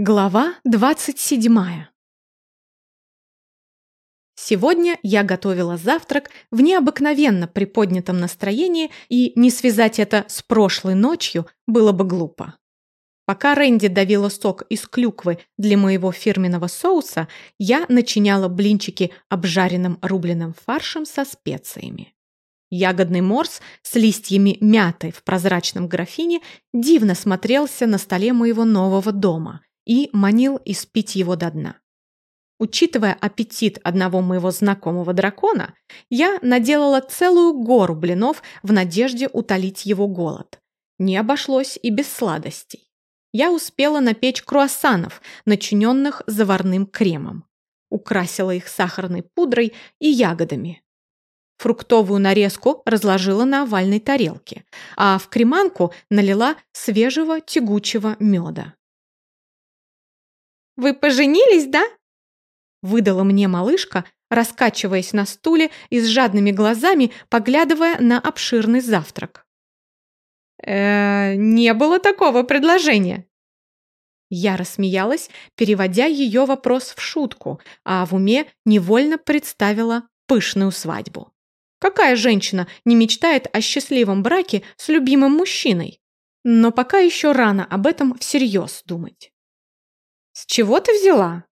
Глава 27. Сегодня я готовила завтрак в необыкновенно приподнятом настроении, и не связать это с прошлой ночью было бы глупо. Пока Рэнди давила сок из клюквы для моего фирменного соуса, я начиняла блинчики обжаренным рубленым фаршем со специями. Ягодный морс с листьями мяты в прозрачном графине дивно смотрелся на столе моего нового дома – и манил испить его до дна. Учитывая аппетит одного моего знакомого дракона, я наделала целую гору блинов в надежде утолить его голод. Не обошлось и без сладостей. Я успела напечь круассанов, начиненных заварным кремом. Украсила их сахарной пудрой и ягодами. Фруктовую нарезку разложила на овальной тарелке, а в креманку налила свежего тягучего меда. «Вы поженились, да?» Выдала мне малышка, раскачиваясь на стуле и с жадными глазами поглядывая на обширный завтрак. э не было такого предложения». Я рассмеялась, переводя ее вопрос в шутку, а в уме невольно представила пышную свадьбу. Какая женщина не мечтает о счастливом браке с любимым мужчиной? Но пока еще рано об этом всерьез думать. «С чего ты взяла?»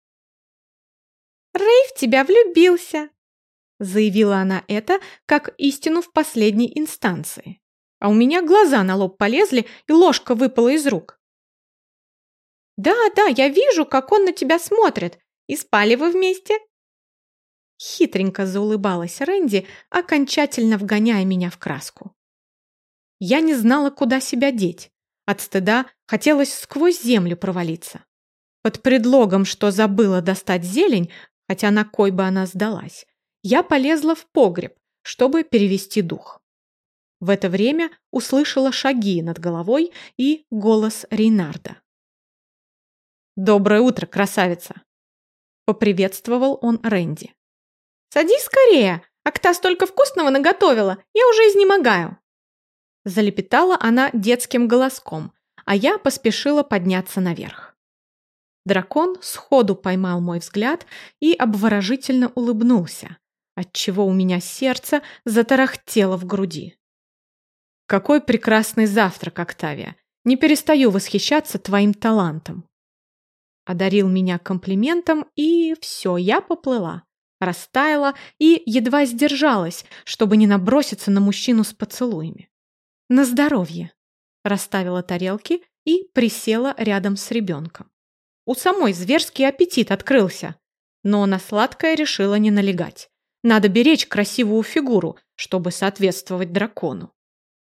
«Рэй в тебя влюбился», — заявила она это как истину в последней инстанции. А у меня глаза на лоб полезли, и ложка выпала из рук. «Да, да, я вижу, как он на тебя смотрит. И спали вы вместе?» Хитренько заулыбалась Рэнди, окончательно вгоняя меня в краску. Я не знала, куда себя деть. От стыда хотелось сквозь землю провалиться. Под предлогом, что забыла достать зелень, хотя на кой бы она сдалась, я полезла в погреб, чтобы перевести дух. В это время услышала шаги над головой и голос Рейнарда. «Доброе утро, красавица!» Поприветствовал он Рэнди. «Садись скорее! Акта столько вкусного наготовила! Я уже изнемогаю!» Залепетала она детским голоском, а я поспешила подняться наверх. Дракон сходу поймал мой взгляд и обворожительно улыбнулся, отчего у меня сердце затарахтело в груди. «Какой прекрасный завтрак, Октавия! Не перестаю восхищаться твоим талантом!» Одарил меня комплиментом, и все, я поплыла. Растаяла и едва сдержалась, чтобы не наброситься на мужчину с поцелуями. «На здоровье!» Расставила тарелки и присела рядом с ребенком. У самой зверский аппетит открылся. Но на сладкое решила не налегать. Надо беречь красивую фигуру, чтобы соответствовать дракону.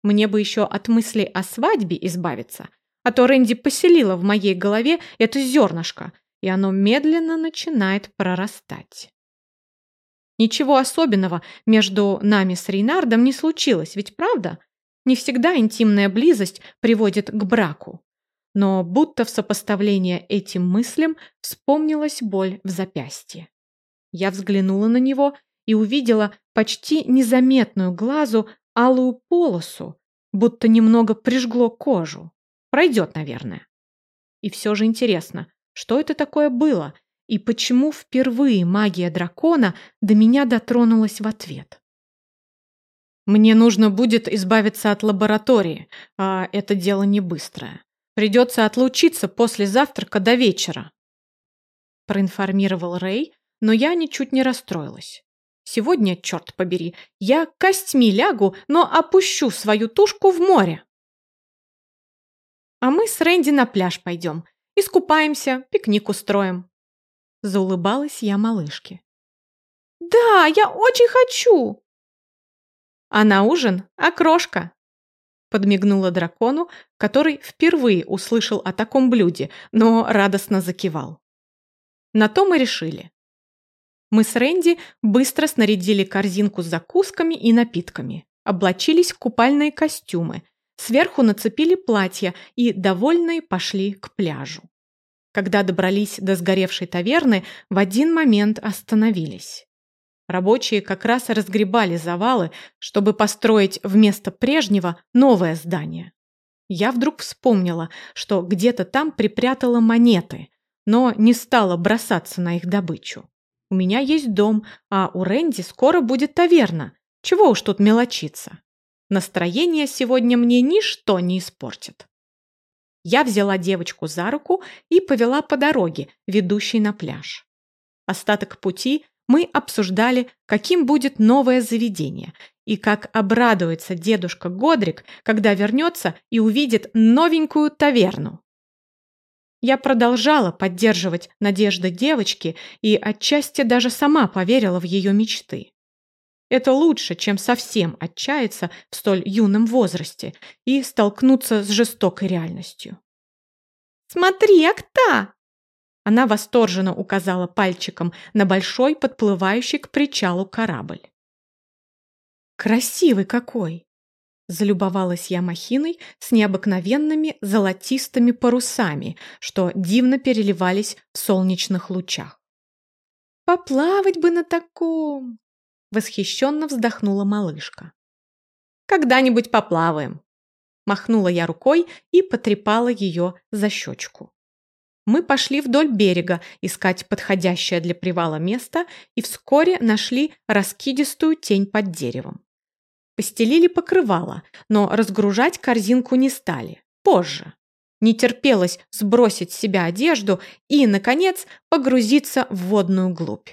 Мне бы еще от мысли о свадьбе избавиться, а то Рэнди поселила в моей голове это зернышко, и оно медленно начинает прорастать. Ничего особенного между нами с Рейнардом не случилось, ведь правда? Не всегда интимная близость приводит к браку но будто в сопоставление этим мыслям вспомнилась боль в запястье. Я взглянула на него и увидела почти незаметную глазу алую полосу, будто немного прижгло кожу. Пройдет, наверное. И все же интересно, что это такое было и почему впервые магия дракона до меня дотронулась в ответ. Мне нужно будет избавиться от лаборатории, а это дело не быстрое. Придется отлучиться после завтрака до вечера. Проинформировал Рэй, но я ничуть не расстроилась. Сегодня, черт побери, я костьми лягу, но опущу свою тушку в море. А мы с Рэнди на пляж пойдем, искупаемся, пикник устроим. Заулыбалась я малышке. Да, я очень хочу. А на ужин окрошка подмигнула дракону, который впервые услышал о таком блюде, но радостно закивал. На то мы решили. Мы с Рэнди быстро снарядили корзинку с закусками и напитками, облачились в купальные костюмы, сверху нацепили платья и, довольные, пошли к пляжу. Когда добрались до сгоревшей таверны, в один момент остановились. Рабочие как раз разгребали завалы, чтобы построить вместо прежнего новое здание. Я вдруг вспомнила, что где-то там припрятала монеты, но не стала бросаться на их добычу. У меня есть дом, а у Рэнди скоро будет таверна. Чего уж тут мелочиться. Настроение сегодня мне ничто не испортит. Я взяла девочку за руку и повела по дороге, ведущей на пляж. Остаток пути мы обсуждали, каким будет новое заведение и как обрадуется дедушка Годрик, когда вернется и увидит новенькую таверну. Я продолжала поддерживать надежды девочки и отчасти даже сама поверила в ее мечты. Это лучше, чем совсем отчаяться в столь юном возрасте и столкнуться с жестокой реальностью. «Смотри, Акта!» Она восторженно указала пальчиком на большой, подплывающий к причалу корабль. «Красивый какой!» Залюбовалась я махиной с необыкновенными золотистыми парусами, что дивно переливались в солнечных лучах. «Поплавать бы на таком!» Восхищенно вздохнула малышка. «Когда-нибудь поплаваем!» Махнула я рукой и потрепала ее за щечку. Мы пошли вдоль берега искать подходящее для привала место и вскоре нашли раскидистую тень под деревом. Постелили покрывало, но разгружать корзинку не стали. Позже. Не терпелось сбросить с себя одежду и, наконец, погрузиться в водную глубь.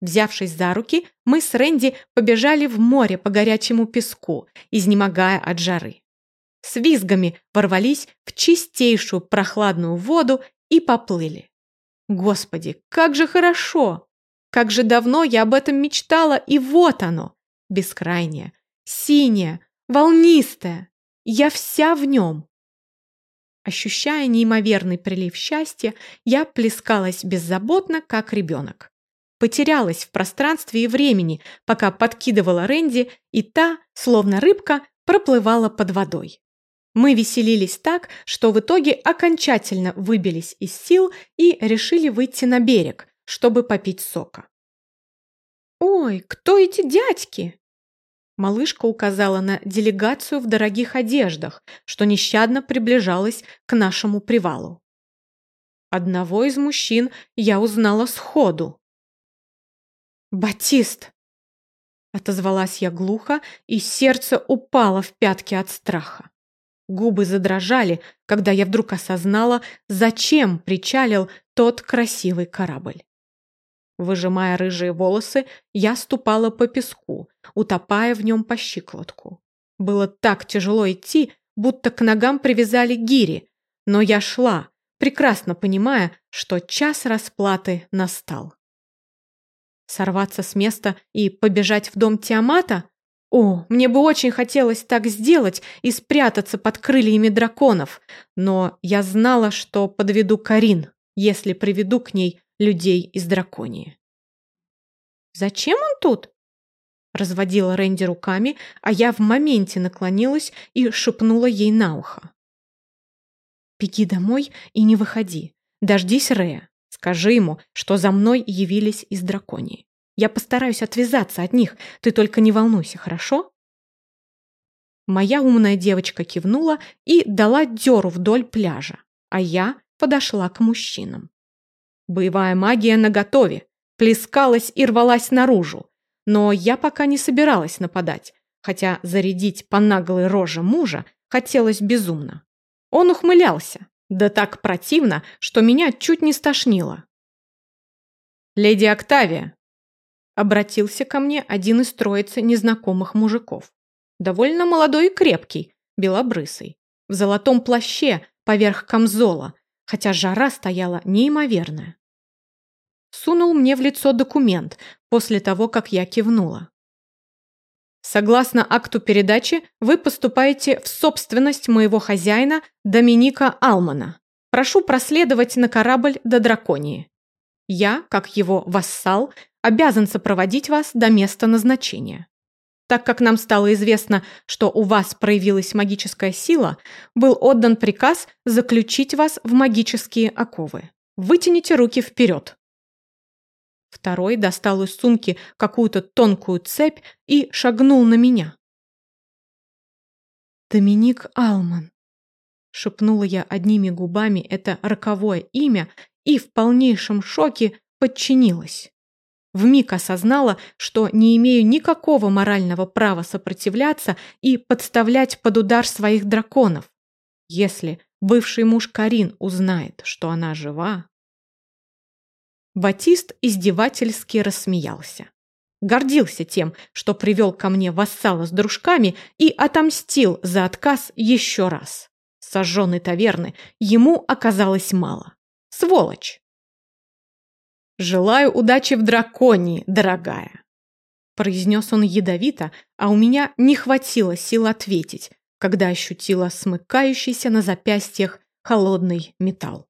Взявшись за руки, мы с Рэнди побежали в море по горячему песку, изнемогая от жары. С визгами ворвались в чистейшую прохладную воду и поплыли. Господи, как же хорошо! Как же давно я об этом мечтала, и вот оно, бескрайнее, синяя, волнистая. Я вся в нем. Ощущая неимоверный прилив счастья, я плескалась беззаботно, как ребенок. Потерялась в пространстве и времени, пока подкидывала Рэнди, и та, словно рыбка, проплывала под водой. Мы веселились так, что в итоге окончательно выбились из сил и решили выйти на берег, чтобы попить сока. «Ой, кто эти дядьки?» Малышка указала на делегацию в дорогих одеждах, что нещадно приближалась к нашему привалу. Одного из мужчин я узнала сходу. «Батист!» Отозвалась я глухо, и сердце упало в пятки от страха. Губы задрожали, когда я вдруг осознала, зачем причалил тот красивый корабль. Выжимая рыжие волосы, я ступала по песку, утопая в нем по щиколотку. Было так тяжело идти, будто к ногам привязали гири, но я шла, прекрасно понимая, что час расплаты настал. Сорваться с места и побежать в дом Тиамата? О, мне бы очень хотелось так сделать и спрятаться под крыльями драконов, но я знала, что подведу Карин, если приведу к ней людей из драконии. «Зачем он тут?» Разводила Рэнди руками, а я в моменте наклонилась и шепнула ей на ухо. «Беги домой и не выходи. Дождись Рея. Скажи ему, что за мной явились из драконии. Я постараюсь отвязаться от них, ты только не волнуйся, хорошо?» Моя умная девочка кивнула и дала дёру вдоль пляжа, а я подошла к мужчинам. Боевая магия наготове, плескалась и рвалась наружу. Но я пока не собиралась нападать, хотя зарядить по наглой роже мужа хотелось безумно. Он ухмылялся, да так противно, что меня чуть не стошнило. «Леди Октавия!» Обратился ко мне один из троицы незнакомых мужиков. Довольно молодой и крепкий, белобрысый, в золотом плаще поверх камзола, хотя жара стояла неимоверная сунул мне в лицо документ после того, как я кивнула. Согласно акту передачи, вы поступаете в собственность моего хозяина Доминика Алмана. Прошу проследовать на корабль до Драконии. Я, как его вассал, обязан сопроводить вас до места назначения. Так как нам стало известно, что у вас проявилась магическая сила, был отдан приказ заключить вас в магические оковы. Вытяните руки вперед. Второй достал из сумки какую-то тонкую цепь и шагнул на меня. «Доминик Алман», — шепнула я одними губами это роковое имя и в полнейшем шоке подчинилась. Вмиг осознала, что не имею никакого морального права сопротивляться и подставлять под удар своих драконов. Если бывший муж Карин узнает, что она жива... Батист издевательски рассмеялся. Гордился тем, что привел ко мне вассала с дружками и отомстил за отказ еще раз. Сожженной таверны ему оказалось мало. Сволочь! «Желаю удачи в драконии, дорогая!» Произнес он ядовито, а у меня не хватило сил ответить, когда ощутила смыкающийся на запястьях холодный металл.